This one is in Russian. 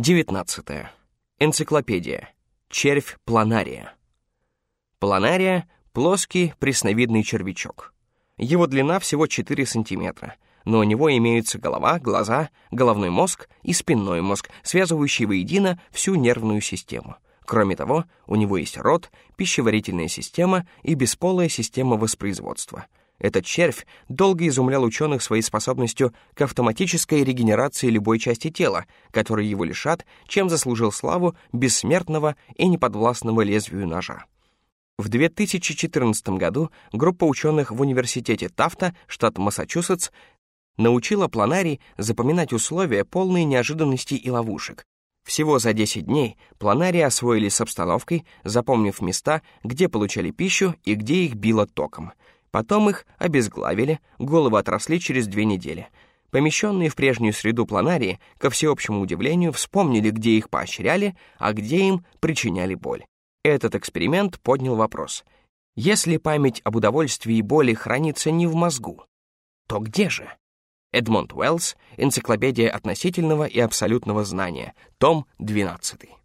19. Энциклопедия. Червь планария. Планария — плоский пресновидный червячок. Его длина всего 4 сантиметра, но у него имеются голова, глаза, головной мозг и спинной мозг, связывающие воедино всю нервную систему. Кроме того, у него есть рот, пищеварительная система и бесполая система воспроизводства — этот червь долго изумлял ученых своей способностью к автоматической регенерации любой части тела, которой его лишат, чем заслужил славу бессмертного и неподвластного лезвию ножа. В 2014 году группа ученых в университете Тафта, штат Массачусетс, научила планарий запоминать условия, полные неожиданностей и ловушек. Всего за 10 дней планарии освоились с обстановкой, запомнив места, где получали пищу и где их било током — Потом их обезглавили, головы отросли через две недели. Помещенные в прежнюю среду планарии, ко всеобщему удивлению, вспомнили, где их поощряли, а где им причиняли боль. Этот эксперимент поднял вопрос. Если память об удовольствии и боли хранится не в мозгу, то где же? Эдмонд Уэллс, Энциклопедия относительного и абсолютного знания, том 12.